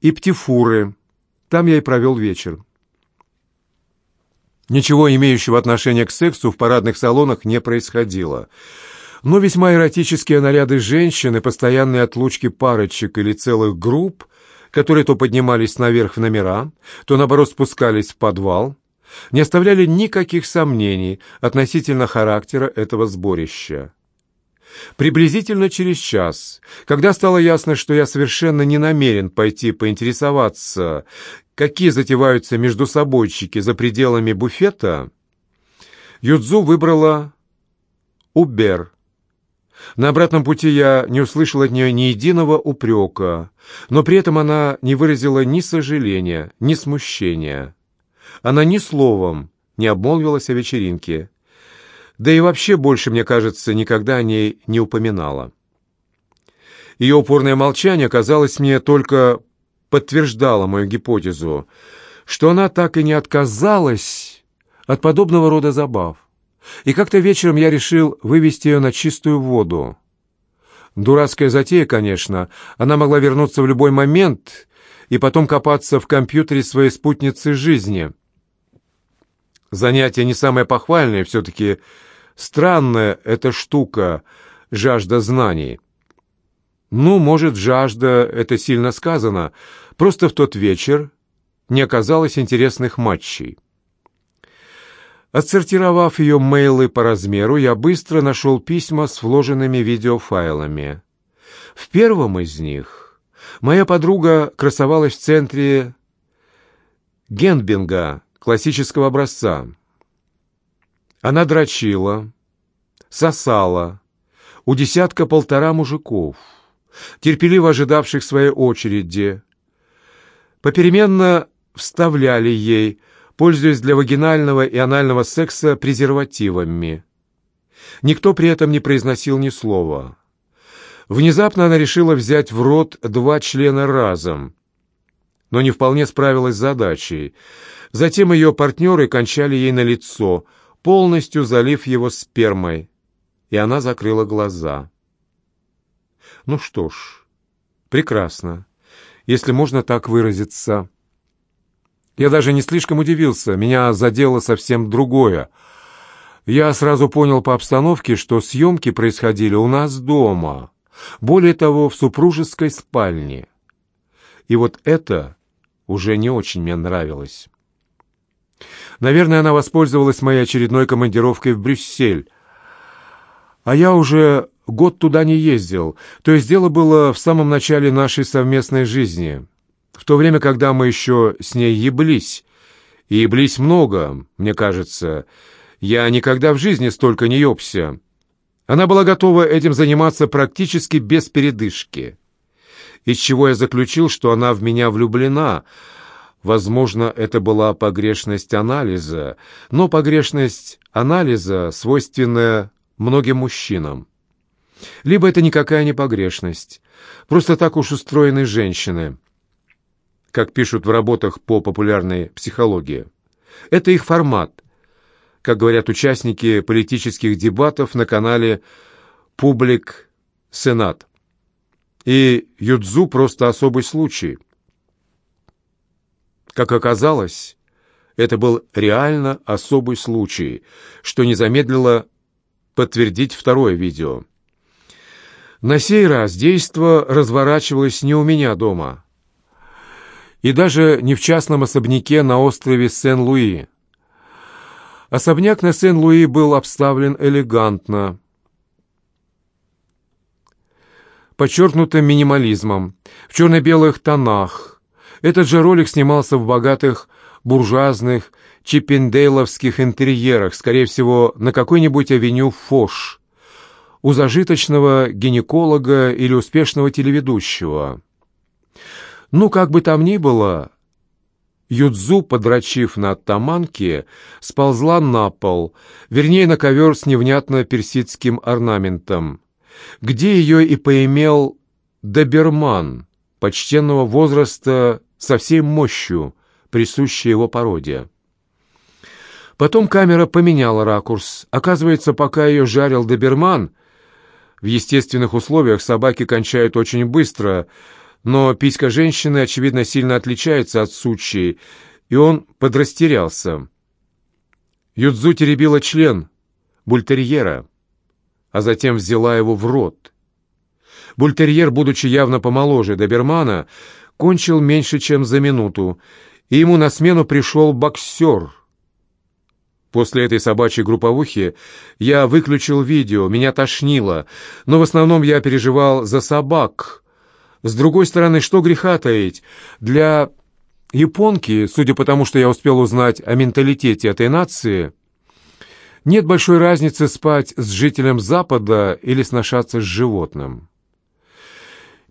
и Птифуры. Там я и провел вечер. Ничего имеющего отношения к сексу в парадных салонах не происходило. Но весьма эротические наряды женщин и постоянные отлучки парочек или целых групп, которые то поднимались наверх в номера, то, наоборот, спускались в подвал, не оставляли никаких сомнений относительно характера этого сборища. Приблизительно через час, когда стало ясно, что я совершенно не намерен пойти поинтересоваться, какие затеваются между собойчики за пределами буфета, Юдзу выбрала Убер. На обратном пути я не услышал от нее ни единого упрека, но при этом она не выразила ни сожаления, ни смущения. Она ни словом не обмолвилась о вечеринке, да и вообще больше, мне кажется, никогда о ней не упоминала. Ее упорное молчание, казалось мне, только подтверждало мою гипотезу, что она так и не отказалась от подобного рода забав. И как-то вечером я решил вывести ее на чистую воду. Дурацкая затея, конечно. Она могла вернуться в любой момент и потом копаться в компьютере своей спутницы жизни. Занятие не самое похвальное, все-таки странная эта штука — жажда знаний. Ну, может, жажда — это сильно сказано. Просто в тот вечер не оказалось интересных матчей. Отсортировав ее мейлы по размеру, я быстро нашел письма с вложенными видеофайлами. В первом из них моя подруга красовалась в центре Генбинга, классического образца. Она дрочила, сосала у десятка-полтора мужиков — терпеливо ожидавших своей очереди, попеременно вставляли ей, пользуясь для вагинального и анального секса презервативами. Никто при этом не произносил ни слова. Внезапно она решила взять в рот два члена разом, но не вполне справилась с задачей. Затем ее партнеры кончали ей на лицо, полностью залив его спермой, и она закрыла глаза. Ну что ж, прекрасно, если можно так выразиться. Я даже не слишком удивился, меня задело совсем другое. Я сразу понял по обстановке, что съемки происходили у нас дома, более того, в супружеской спальне. И вот это уже не очень мне нравилось. Наверное, она воспользовалась моей очередной командировкой в Брюссель, а я уже год туда не ездил, то есть дело было в самом начале нашей совместной жизни, в то время, когда мы еще с ней еблись. И еблись много, мне кажется. Я никогда в жизни столько не ебся. Она была готова этим заниматься практически без передышки. Из чего я заключил, что она в меня влюблена. Возможно, это была погрешность анализа, но погрешность анализа, свойственная многим мужчинам. Либо это никакая не погрешность. Просто так уж устроены женщины, как пишут в работах по популярной психологии. Это их формат, как говорят участники политических дебатов на канале «Публик Сенат». И Юдзу просто особый случай. Как оказалось, это был реально особый случай, что не замедлило подтвердить второе видео – на сей раз действо разворачивалось не у меня дома, и даже не в частном особняке на острове Сен-Луи. Особняк на Сен-Луи был обставлен элегантно, подчеркнутым минимализмом, в черно-белых тонах. Этот же ролик снимался в богатых буржуазных чиппендейловских интерьерах, скорее всего, на какой-нибудь авеню Фош, у зажиточного гинеколога или успешного телеведущего. Ну, как бы там ни было, Юдзу, подрочив на оттаманке, сползла на пол, вернее, на ковер с невнятно персидским орнаментом, где ее и поимел доберман почтенного возраста со всей мощью, присущей его породе. Потом камера поменяла ракурс. Оказывается, пока ее жарил доберман — в естественных условиях собаки кончают очень быстро, но писька женщины, очевидно, сильно отличается от сучьей, и он подрастерялся. Юдзу теребила член бультерьера, а затем взяла его в рот. Бультерьер, будучи явно помоложе добермана, кончил меньше, чем за минуту, и ему на смену пришел боксер. После этой собачьей групповухи я выключил видео, меня тошнило, но в основном я переживал за собак. С другой стороны, что греха таить, для японки, судя по тому, что я успел узнать о менталитете этой нации, нет большой разницы спать с жителем Запада или сношаться с животным.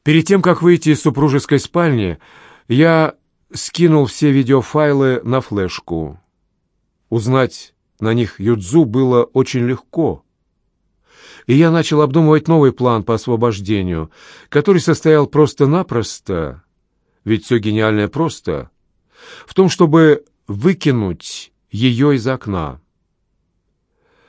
Перед тем, как выйти из супружеской спальни, я скинул все видеофайлы на флешку. Узнать на них Юдзу было очень легко. И я начал обдумывать новый план по освобождению, который состоял просто-напросто, ведь все гениальное просто, в том, чтобы выкинуть ее из окна.